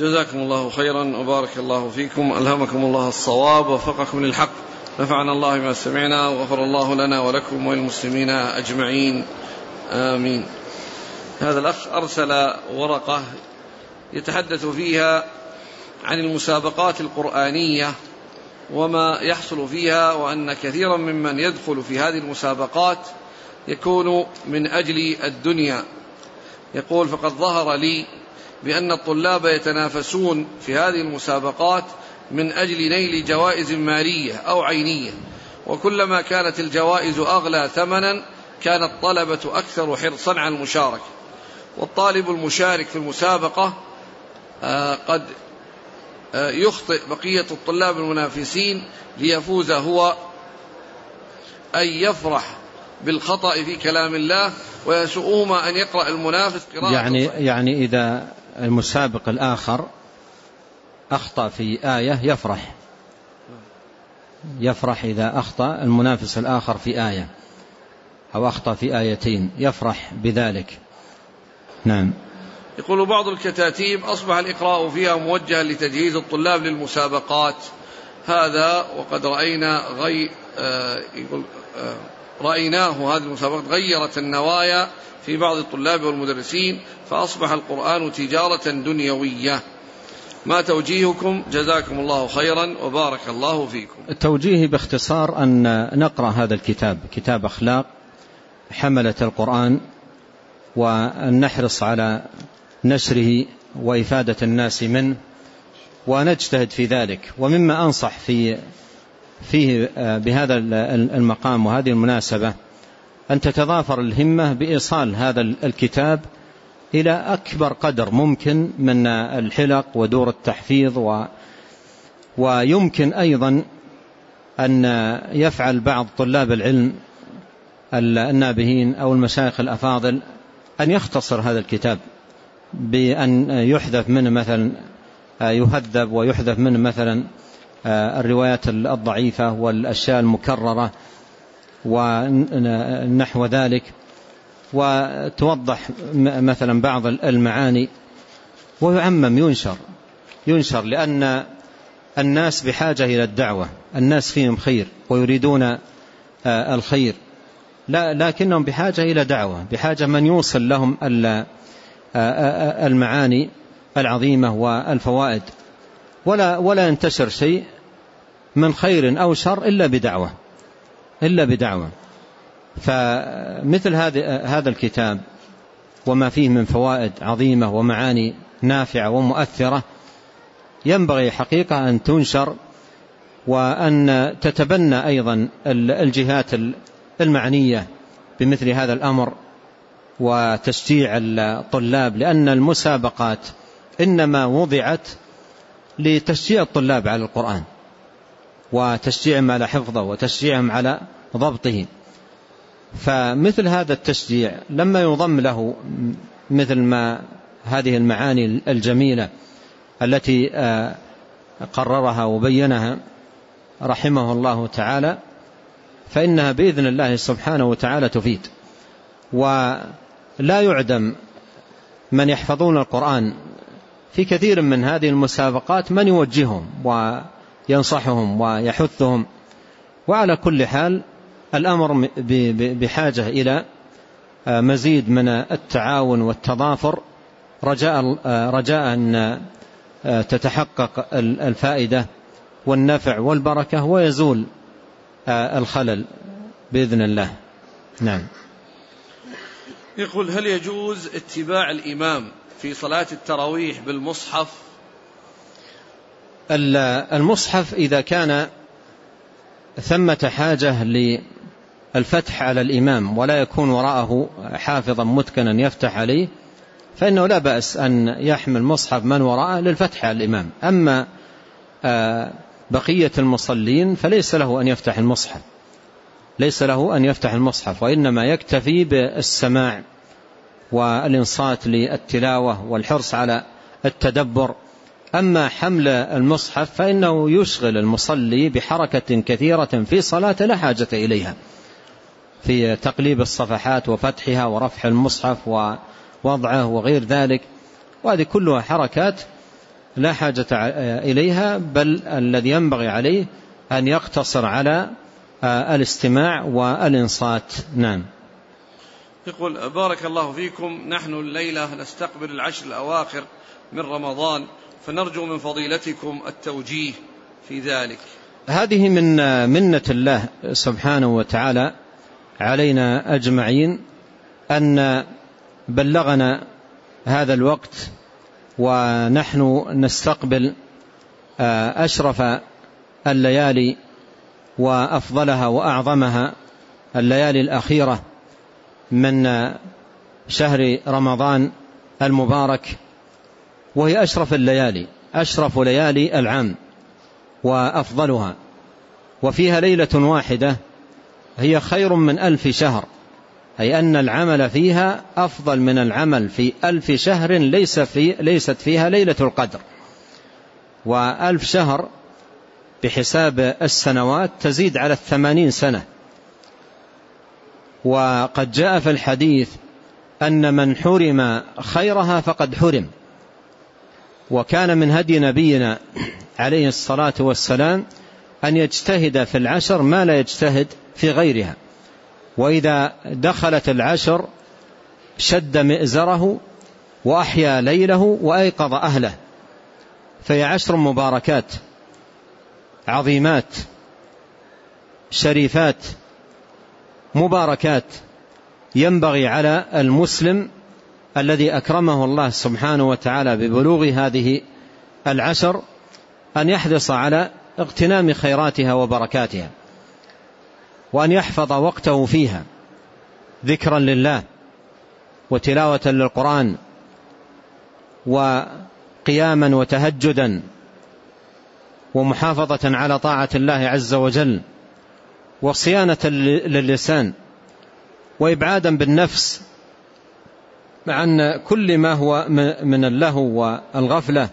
جزاكم الله خيرا وبارك الله فيكم. ألهمكم الله الصواب ووفقكم للحق. نفعنا الله بما سمعنا وغفر الله لنا ولكم وللمسلمين أجمعين. آمين. هذا الأخ أرسل ورقة يتحدث فيها عن المسابقات القرآنية وما يحصل فيها وأن كثيرا ممن يدخل في هذه المسابقات يكون من أجل الدنيا. يقول فقد ظهر لي بأن الطلاب يتنافسون في هذه المسابقات من أجل نيل جوائز مالية أو عينية. وكلما كانت الجوائز أغلى ثمنا كان الطلبة أكثر حرصا على المشاركة. والطالب المشارك في المسابقة آه، قد آه، يخطئ بقية الطلاب المنافسين ليفوز هو أي يفرح بالخطأ في كلام الله ويسوءهما أن يقرأ المنافس قراءة يعني يعني إذا المسابق الآخر أخطأ في آية يفرح. يفرح إذا أخطأ المنافس الآخر في آية أو أخطأ في آيتين. يفرح بذلك. نعم. يقول بعض الكتاتيب أصبح الإقراء فيها موجها لتجهيز الطلاب للمسابقات. هذا وقد رأينا غي آه يقول آه رأيناه هذه المسابقات غيرت النوايا في بعض الطلاب والمدرسين فأصبح القرآن تجارة دنيوية. ما توجيهكم؟ جزاكم الله خيرا وبارك الله فيكم. التوجيه باختصار أن نقرأ هذا الكتاب كتاب أخلاق حملة القرآن وأن نحرص على نشره وإفادة الناس منه ونجتهد في ذلك. ومما أنصح في فيه بهذا المقام وهذه المناسبة أن تتضافر الهمة بإيصال هذا الكتاب إلى أكبر قدر ممكن من الحلق ودور التحفيظ و ويمكن أيضا أن يفعل بعض طلاب العلم النابهين أو المشايخ الأفاضل أن يختصر هذا الكتاب بأن يحذف منه مثلا يهذب ويحذف منه مثلا الروايات الضعيفة والأشياء المكررة ونحو ذلك. وتوضح مثلا بعض المعاني. ويعمم ينشر ينشر لأن الناس بحاجة إلى الدعوة الناس فيهم خير ويريدون الخير. لا لكنهم بحاجة إلى دعوة بحاجة من يوصل لهم المعاني العظيمة والفوائد. ولا ولا ينتشر شيء من خير أو شر إلا بدعوة إلا بدعوة. فمثل هذا الكتاب وما فيه من فوائد عظيمة ومعاني نافعة ومؤثرة ينبغي حقيقة أن تنشر وأن تتبنى أيضا الجهات المعنية بمثل هذا الأمر وتشجيع الطلاب لأن المسابقات إنما وضعت لتشجيع الطلاب على القرآن وتشجيعهم على حفظه وتشجيعهم على ضبطه. فمثل هذا التشجيع لما يضم له مثل ما هذه المعاني الجميلة التي آه، قررها وبينها رحمه الله تعالى فإنها بإذن الله سبحانه وتعالى تفيد. ولا يعدم من يحفظون القرآن في كثير من هذه المسابقات من يوجههم وينصحهم ويحثهم. وعلى كل حال الأمر بحاجة إلى آه، مزيد من التعاون والتضافر. رجاء, آه، رجاء أن آه، تتحقق الفائدة والنفع والبركة ويزول الخلل بإذن الله. نعم. يقول هل يجوز اتباع الإمام في صلاة التراويح بالمصحف؟ المصحف إذا كان ثمة حاجة الفتح على الإمام ولا يكون وراءه حافظا متكنا يفتح عليه فإنه لا بأس أن يحمل مصحف من وراءه للفتح على الإمام. أما آه، بقية المصلين فليس له أن يفتح المصحف. ليس له أن يفتح المصحف وإنما يكتفي بالسماع. والإنصات للتلاوة والحرص على التدبر. أما حمل المصحف فإنه يشغل المصلي بحركة كثيرة في صلاة لا حاجة إليها في تقليب الصفحات وفتحها ورفع المصحف ووضعه وغير ذلك. وهذه كلها حركات لا حاجة إليها بل الذي ينبغي عليه أن يقتصر على الاستماع والإنصات. نعم. يقول بارك الله فيكم نحن الليلة نستقبل العشر الأواخر من رمضان فنرجو من فضيلتكم التوجيه في ذلك. هذه من منة الله سبحانه وتعالى علينا أجمعين أن بلغنا هذا الوقت ونحن نستقبل آه، أشرف الليالي وأفضلها وأعظمها الليالي الأخيرة من شهر رمضان المبارك وهي أشرف الليالي أشرف ليالي العام وأفضلها. وفيها ليلة واحدة هي خير من ألف شهر أي أن العمل فيها أفضل من العمل في ألف شهر ليس في ليست فيها ليلة القدر. وألف شهر بحساب السنوات تزيد على الثمانين سنة. وقد جاء في الحديث أن من حرم خيرها فقد حرم. وكان من هدي نبينا عليه الصلاة والسلام أن يجتهد في العشر ما لا يجتهد في غيرها. وإذا دخلت العشر شد مئزره وأحيا ليله وأيقظ أهله. فهي عشر مباركات عظيمات شريفات مباركات ينبغي على المسلم الذي أكرمه الله سبحانه وتعالى ببلوغ هذه العشر أن يحرص على اغتنام خيراتها وبركاتها وأن يحفظ وقته فيها ذكرا لله وتلاوة للقرآن وقياما وتهجدا ومحافظة على طاعة الله عز وجل. وصيانة للسان وإبعادا بالنفس عن كل ما هو من اللهو والغفلة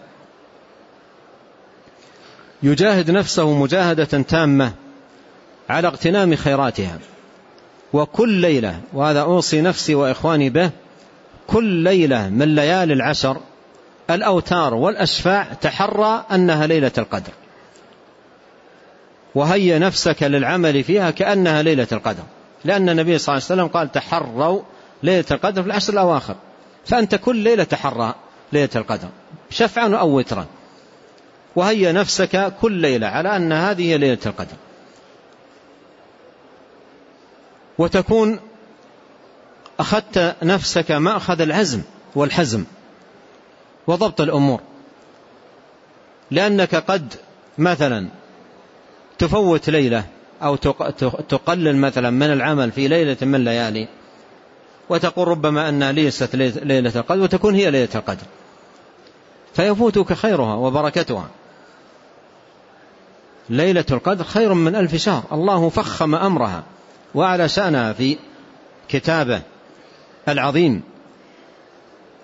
يجاهد نفسه مجاهدة تامة على اغتنام خيراتها. وكل ليلة وهذا أوصي نفسي وإخواني به كل ليلة من ليالي العشر الأوتار والأشفاع تحرى أنها ليلة القدر. وهيا نفسك للعمل فيها كأنها ليلة القدر. لأن النبي صلى الله عليه وسلم قال تحروا ليلة القدر في العشر الأواخر. فأنت كل ليلة تحرى ليلة القدر. شفعا أو وترا. وهيا نفسك كل ليلة على أن هذه هي ليلة القدر. وتكون أخذت نفسك مأخذ العزم والحزم وضبط الأمور. لأنك قد مثلا تفوت ليلة أو تقلل مثلا من العمل في ليلة من ليالي وتقول ربما أنها ليست ليلة القدر وتكون هي ليلة القدر. فيفوتك خيرها وبركتها. ليلة القدر خير من ألف شهر. الله فخم أمرها وأعلى شأنها في كتابه العظيم.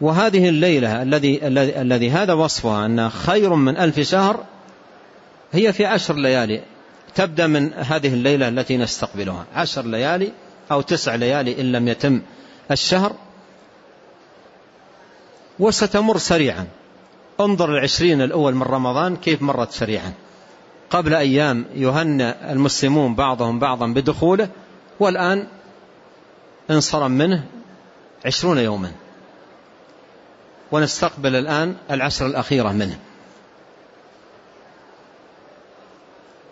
وهذه الليلة الذي الذي هذا وصفها أنها خير من ألف شهر هي في عشر ليالي. تبدأ من هذه الليلة التي نستقبلها. عشر ليالي أو تسع ليالي إن لم يتم الشهر. وستمر سريعا. انظر العشرين الأول من رمضان كيف مرت سريعا. قبل أيام يهنى المسلمون بعضهم بعضا بدخوله والآن انصرم منه عشرون يوما. ونستقبل الآن العشر الأخيرة منه.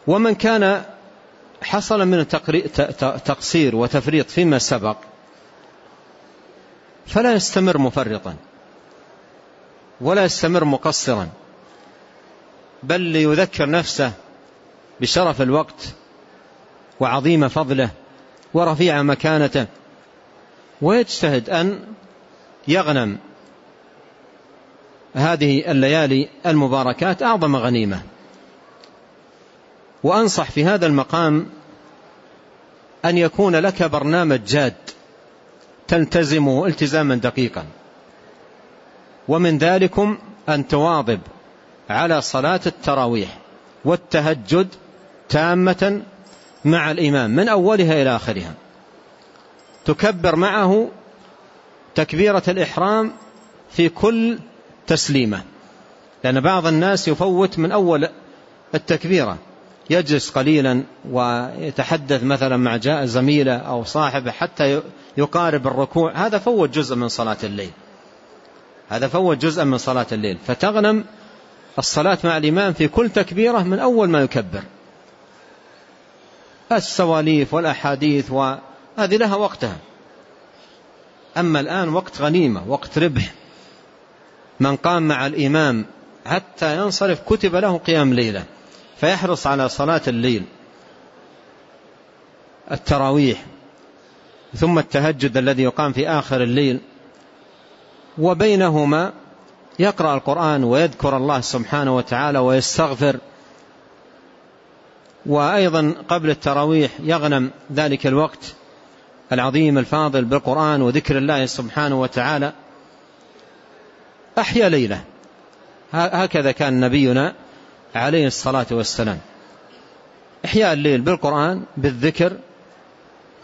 ومن كان حصل من تقصير وتفريط فيما سبق فلا يستمر مفرطا ولا يستمر مقصرا بل ليذكر نفسه بشرف الوقت وعظيم فضله ورفيع مكانته. ويجتهد أن يغنم هذه الليالي المباركات أعظم غنيمة. وأنصح في هذا المقام أن يكون لك برنامج جاد تلتزمه التزاما دقيقا. ومن ذلكم أن تواظب على صلاة التراويح والتهجد تامة مع الإمام من أولها إلى آخرها. تكبر معه تكبيرة الإحرام في كل تسليمة لأن بعض الناس يفوت من أول التكبيرة. يجلس قليلا ويتحدث مثلا مع جاء زميله أو صاحبه حتى يقارب الركوع. هذا فوت جزء من صلاة الليل. هذا فوت جزءا من صلاة الليل. فتغنم الصلاة مع الإمام في كل تكبيرة من أول ما يكبر. السواليف والأحاديث وهذه لها وقتها. أما الآن وقت غنيمة وقت ربح. من قام مع الإمام حتى ينصرف كتب له قيام ليلة فيحرص على صلاة الليل التراويح ثم التهجد الذي يقام في آخر الليل وبينهما يقرأ القرآن ويذكر الله سبحانه وتعالى ويستغفر. وأيضا قبل التراويح يغنم ذلك الوقت العظيم الفاضل بالقرآن وذكر الله سبحانه وتعالى. أحيا ليلة هكذا كان نبينا عليه الصلاة والسلام. إحياء الليل بالقرآن بالذكر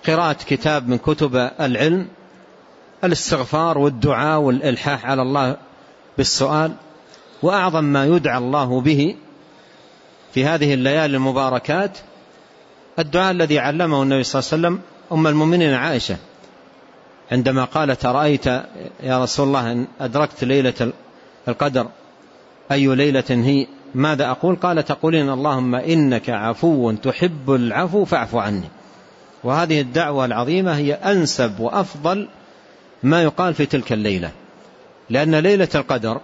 قراءة كتاب من كتب العلم الاستغفار والدعاء والإلحاح على الله بالسؤال وأعظم ما يدعى الله به في هذه الليالي المباركات الدعاء الذي علمه النبي صلى الله عليه وسلم أم المؤمنين عائشة. عندما قالت أرأيت يا رسول الله إن أدركت ليلة القدر؟ أي ليلة هي؟ ماذا أقول؟ قال تقولين اللهم إنك عفو تحب العفو فاعف عني. وهذه الدعوة العظيمة هي أنسب وأفضل ما يقال في تلك الليلة. لأن ليلة القدر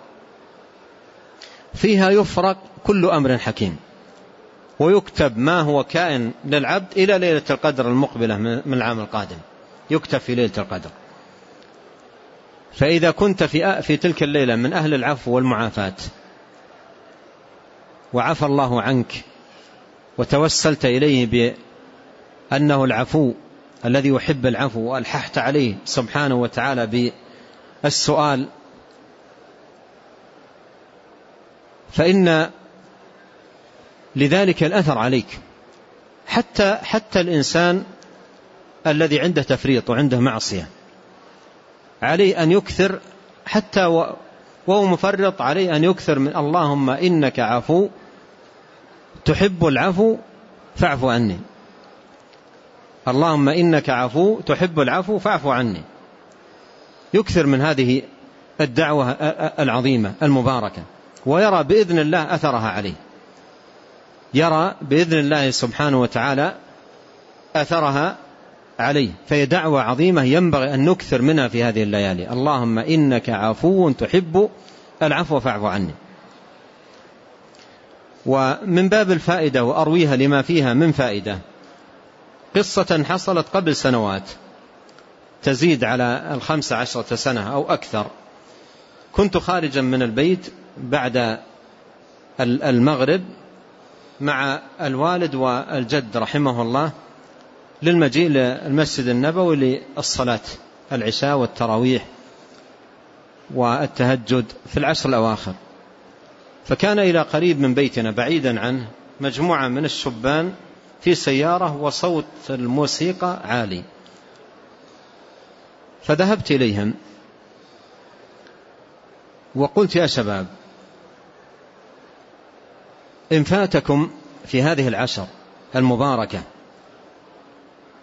فيها يفرق كل أمر حكيم. ويكتب ما هو كائن للعبد إلى ليلة القدر المقبلة من العام القادم. يكتب في ليلة القدر. فإذا كنت في تلك الليلة من أهل العفو والمعافاة وعفى الله عنك وتوسلت إليه بأنه العفو الذي يحب العفو وألححت عليه سبحانه وتعالى بالسؤال. فإن لذلك الأثر عليك. حتى حتى الإنسان الذي عنده تفريط وعنده معصية عليه أن يكثر حتى وهو مفرط عليه أن يكثر من اللهم إنك عفو تحب العفو فاعف عني. اللهم إنك عفو تحب العفو فاعف عني. يكثر من هذه الدعوة العظيمة المباركة ويرى بإذن الله أثرها عليه. يرى بإذن الله سبحانه وتعالى أثرها عليه. فهي دعوة عظيمة ينبغي أن نكثر منها في هذه الليالي. اللهم إنك عفو تحب العفو فاعف عني. ومن باب الفائدة وأرويها لما فيها من فائدة. قصة حصلت قبل سنوات تزيد على الخمس عشرة سنة أو أكثر. كنت خارجا من البيت بعد المغرب مع الوالد والجد رحمه الله للمجيء للمسجد النبوي للصلاة العشاء والتراويح والتهجد في العشر الأواخر. فكان إلى قريب من بيتنا بعيدا عنه مجموعة من الشبان في سيارة وصوت الموسيقى عالي. فذهبت إليهم وقلت يا شباب إن فاتكم في هذه العشر المباركة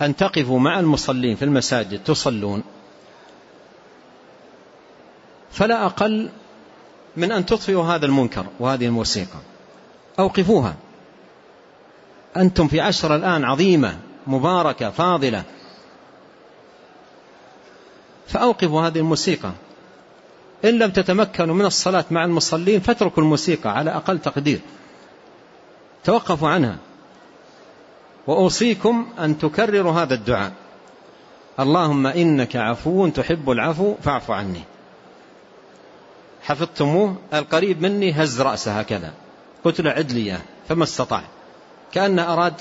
أن تقفوا مع المصلين في المساجد تصلون فلا أقل من أن تطفئوا هذا المنكر وهذه الموسيقى. أوقفوها. أنتم في عشر الآن عظيمة مباركة فاضلة. فأوقفوا هذه الموسيقى. إن لم تتمكنوا من الصلاة مع المصلين فاتركوا الموسيقى على أقل تقدير. توقفوا عنها. وأوصيكم أن تكرروا هذا الدعاء. اللهم إنك عفو تحب العفو فاعف عني. حفظتموه القريب مني هز رأسه هكذا. قلت له عد لي فما استطاع. كأن أراد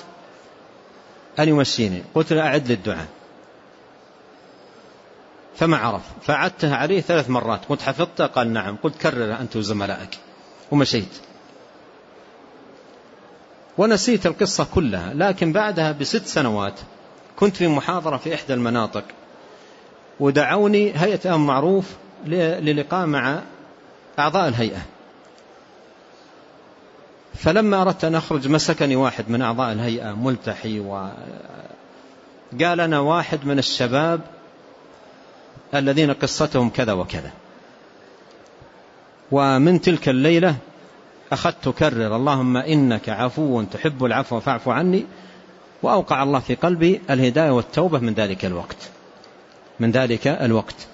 أن يمشيني قلت له أعد لي الدعاء. فما عرف. فعدتها عليه ثلاث مرات. قلت حفظته قال نعم. قلت كرر أنت وزملائك. ومشيت. ونسيت القصة كلها لكن بعدها بست سنوات كنت في محاضرة في إحدى المناطق ودعوني هيئة أمر معروف للقاء مع أعضاء الهيئة. فلما أردت أن أخرج مسكني واحد من أعضاء الهيئة ملتحي وقال أنا واحد من الشباب الذين قصتهم كذا وكذا. ومن تلك الليلة أخذت تكرر اللهم إنك عفو تحب العفو فاعف عني وأوقع الله في قلبي الهداية والتوبة من ذلك الوقت. من ذلك الوقت.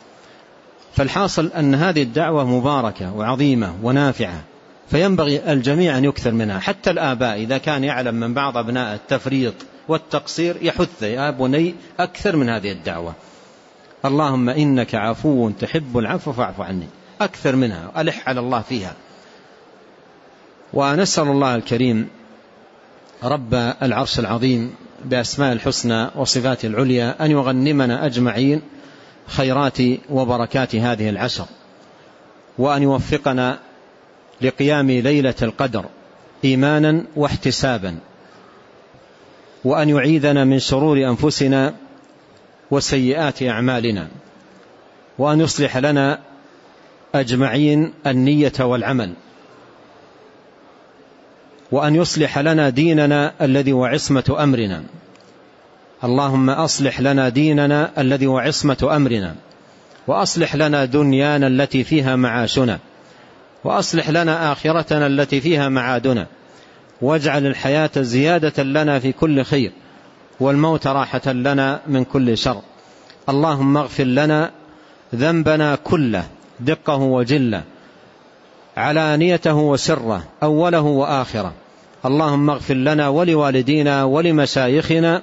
فالحاصل أن هذه الدعوة مباركة وعظيمة ونافعة فينبغي الجميع أن يكثر منها. حتى الآباء إذا كان يعلم من بعض أبناء التفريط والتقصير يحث يا بني أكثر من هذه الدعوة. اللهم إنك عفو تحب العفو فاعف عني. أكثر منها ألح على الله فيها. ونسأل الله الكريم رب العرش العظيم بأسماء الحسنى وصفاته العليا أن يغنمنا أجمعين خيرات وبركات هذه العشر وأن يوفقنا لقيام ليلة القدر إيمانا واحتسابا وأن يعيذنا من شرور أنفسنا وسيئات أعمالنا وأن يصلح لنا أجمعين النية والعمل وأن يصلح لنا ديننا الذي هو عصمة أمرنا. اللهم أصلح لنا ديننا الذي هو عصمة أمرنا وأصلح لنا دنيانا التي فيها معاشنا وأصلح لنا آخرتنا التي فيها معادنا واجعل الحياة زيادة لنا في كل خير والموت راحة لنا من كل شر. اللهم اغفر لنا ذنبنا كله دقه وجله علانيته وسره أوله وآخره. اللهم اغفر لنا ولوالدينا ولمشايخنا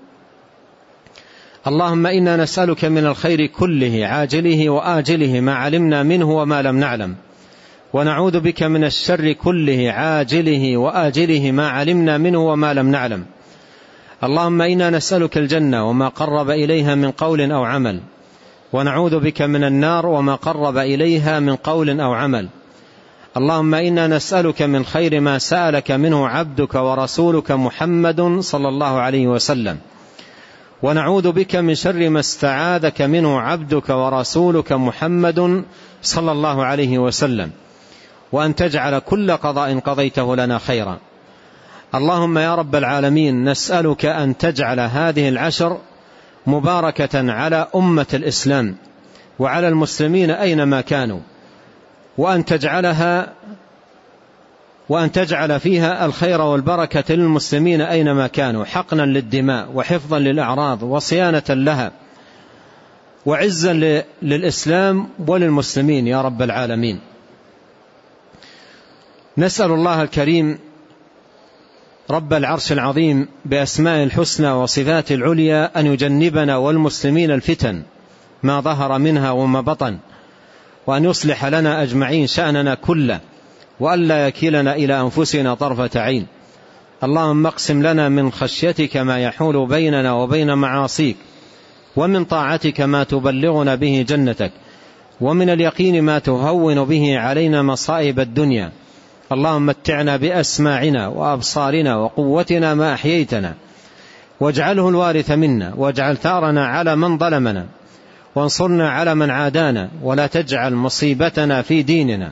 اللهم إنا نسألك من الخير كله عاجله وآجله ما علمنا منه وما لم نعلم. ونعوذ بك من الشر كله عاجله وآجله ما علمنا منه وما لم نعلم. اللهم إنا نسألك الجنة وما قرب إليها من قول أو عمل. ونعوذ بك من النار وما قرب إليها من قول أو عمل. اللهم إنا نسألك من خير ما سألك منه عبدك ورسولك محمد صلى الله عليه وسلم. ونعوذ بك من شر ما استعاذك منه عبدك ورسولك محمد صلى الله عليه وسلم. وأن تجعل كل قضاء قضيته لنا خيرا. اللهم يا رب العالمين نسألك أن تجعل هذه العشر مباركة على أمة الإسلام وعلى المسلمين أينما كانوا وأن تجعلها وأن تجعل فيها الخير والبركة للمسلمين أينما كانوا حقنا للدماء وحفظا للأعراض وصيانة لها وعزا للإسلام وللمسلمين يا رب العالمين. نسأل الله الكريم رب العرش العظيم بأسماء الحسنى وصفات العليا أن يجنبنا والمسلمين الفتن ما ظهر منها وما بطن وأن يصلح لنا أجمعين شأننا كله. وألا يكلنا إلى أنفسنا طرفة عين. اللهم اقسم لنا من خشيتك ما يحول بيننا وبين معاصيك ومن طاعتك ما تبلغنا به جنتك ومن اليقين ما تهون به علينا مصائب الدنيا. اللهم متعنا بأسماعنا وأبصارنا وقوتنا ما أحييتنا. واجعله الوارث منا واجعل ثارنا على من ظلمنا. وانصرنا على من عادانا ولا تجعل مصيبتنا في ديننا.